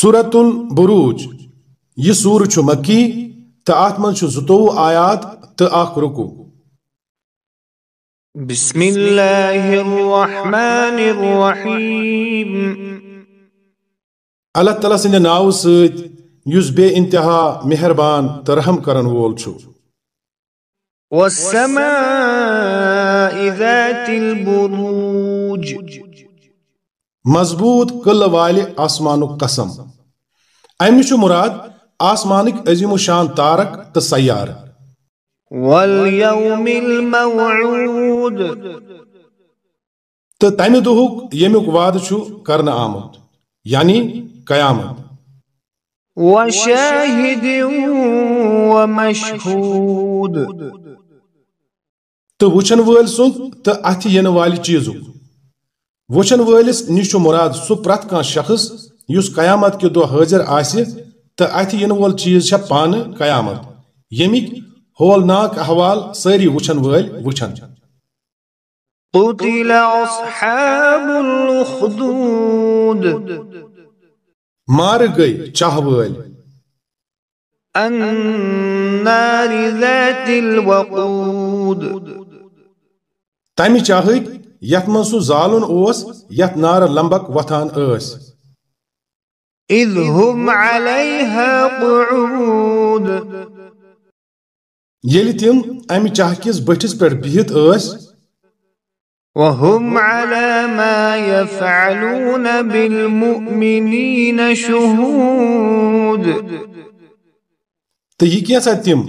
سورت البروج۔ یہ سور چھ مکی تو ات من زتو آیات تو اخ رکو۔ بسم اللہ الرحمن الرحیم۔ اللہ تعالیٰ سند ناو ست یس بے انتہا مہربان تو رحم کرن وول چھو۔ والسماء ذات البروج۔ مضبوط قل وال آسمان قسم۔ امہ مراد آسمانک عظیم و شان تارک تو سیار۔ واليوم الموعود۔ تو تمہ دہک یمیک وعد کرن آمت یعنی قیامت۔ وشاهد ومشهود۔ تو وچن ول سند تو اتھ ین وال چیزک۔ وچن ولس نش مراد سہ پرت کان شخص اس قیامت کے دہ حاضر آسہ تو ین وول چیز چھ پان قیامت یمک ہولناک احوال ساری وچن ول وچن قتل اصحاب الاخدود مار گئی چاہ ول النار ذات الوقود تمہ چاہک یت من سہ زالن اوس یت نار لمبک وتھان اس اذ هم عليها قعود۔ یل تم امہ چاہ کس بٹھس پہ بہت اس وهم على ما يفعلون بالمؤمنين شهود۔ تو یہ کیسا تم؟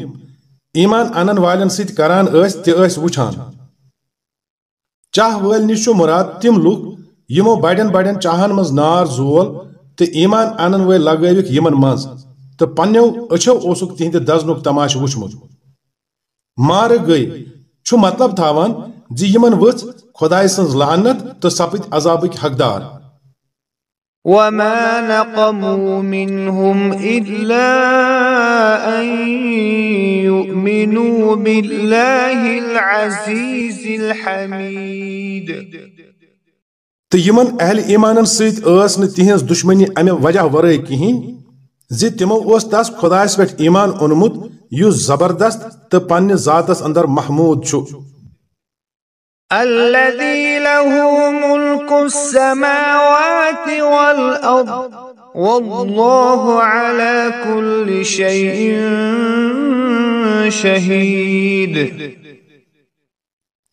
ایمان انن والن سۭتۍ کران ٲسۍ تہِ ٲسۍ وٕچھان۔ چاہ وٲلۍ نِش چھُ مراد تِم لُکھ یِمو بڑٮ۪ن بڑٮ۪ن چاہن منٛز نار زول تہٕ ایمان انن وٲلۍ لگٲوِکھ یِمن منٛز تہٕ پننیو أچھو اوسُکھ تِہنٛدِ دزنُک تماشہٕ وٕچھمُت۔ مارٕ گٔے چھُ مطلب تھاوان زِ یِمن ؤژھ خۄداے سٕنٛز لعنت تہٕ سپٕدۍ عذابٕکۍ حقدار۔ وما نقموا منهم إلا أن يؤمنوا بالله العزيز الحميد. تو یمن اہل ایمانن ست ٲس نہٕ تِہنٛز دشمنی امہِ وجہ ورٲے کِہیٖنۍ زِ تِمو اوس تس خۄدایس پٮ۪ٹھ ایمان اوٚنمُت یُس زبردست تہٕ پننہِ ذاتس اندر محموٗد چھُ۔ الذي له ملك السماوات والأرض۔ والله على كل شيء شهيد.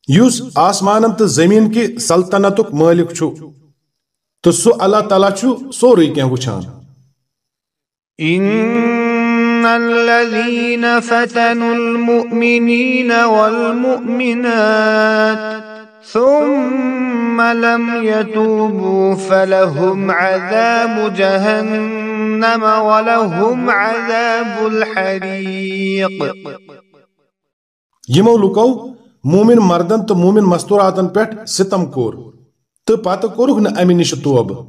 یُس آسمانن تہٕ زمین کہِ سلطنتُک مٲلِک چھُ تہٕ سُہ اللہ تعالیٰ چھُ سورُے کینٛہہ وٕچھان۔ إن الذين فتنوا المؤمنين والمؤمنات ثم لم يتوبوا فلهم عذاب جهنم ولهم عذاب الحريق. یمو لوکو مومن مردن تو مومن مستوراتن پہ ستم کور تو پتہ کورک نا امہ نش توبہ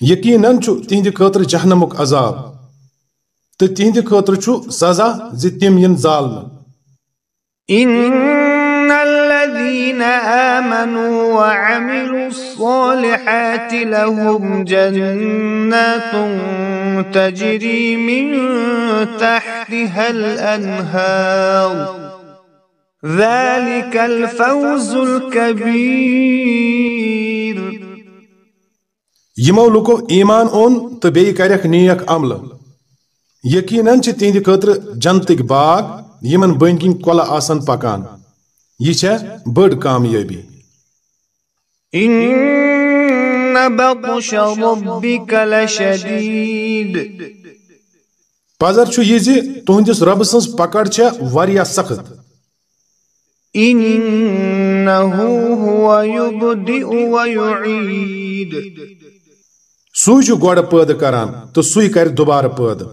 یقیناً تہند خاطر جہنمک عذاب تو تہند خاطر سزا زِ تم ین زالنہ الذين آمنوا وعملوا الصالحات لهم جنات تجري من تحتها الأنهار. ذلك الفوز الكبير. يمو لكو إيمان أون تبي كاريك نيك عمل چه تيندي كتر جنتك باغ يمن بينكين كولا آسان پاكان. یہ بڑ کامیابی۔ إن بطش ربك لشديد۔ پزر چھُ یہِ تُہنٛدِس رۄبہٕ سٕنٛز پکڑ چھےٚ واریاہ سخت۔ إنه هو يبدئ ويعيد۔ سُے چھُ گۄڈٕ پٲدٕ کران تہٕ سُے کرِ دُبارٕ پٲدٕ۔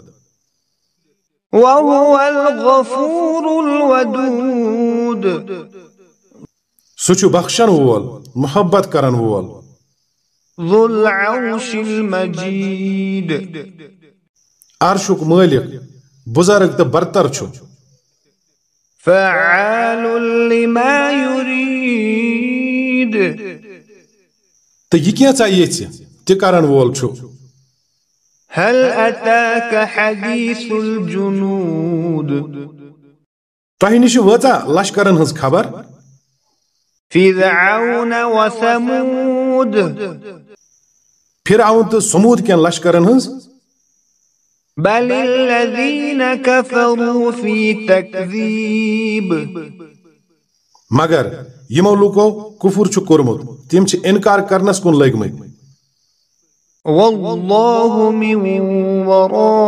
وهو الغفور الودود۔ سُہ چھُ بخشن وول محبت کرن وول۔ ذو العرش المجيد عرشُک مٲلِک بُزرگ تہٕ برتر چھُ فعال لما يريد تہٕ یہِ کینٛژھا ییٚژھِ تہِ کرن وول چھُ هل أتاك حديث الجنود۔ تۄہہِ نِش وٲژا لشکرن ہٕنٛز خبر؟ فرعون تہٕ سموٗد. کٮ۪ن لشکرن ہٕنٛز بل الذين كفروا في تكذيب مگر یِمو لوٗکو کُفُر چھُ کوٚرمُت تِم چھِ اِنکار کرنس کُن لٔگمٕتۍ والله من ورائهم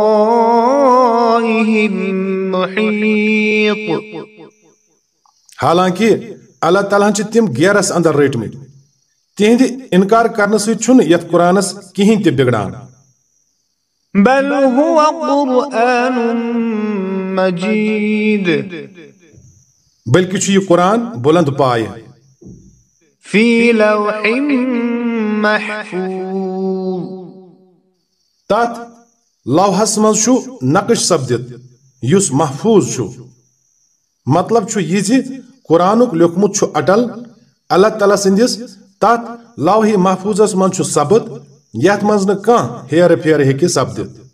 حالانکہِ اللہ تعالیٰ چھِ تِم گیرس اندر رٔٹمٕتۍ تِہنٛدِ انکار کرنہٕ سۭتۍ چھُنہٕ یتھ قرآنس کِہینۍ تہِ بگڑان۔ بل هو قرآن مجيد بلکہ چھُ یہِ قرآن بُلند پایہِ۔ في لوح محفوظ۔ تتھ لوہس منٛز چھُ نقش سپدِتھ یس محفوظ چھو مطلب چھو یہ زی قرآنُک لیوکھمُت چھو اٹل، اللہ تعالیٰ سٕنٛدِس تتھ لوہہِ محفوظس من چھو سبد یت منٛز نہ کان ہیر پھیر ہیٚکہِ سپدِتھ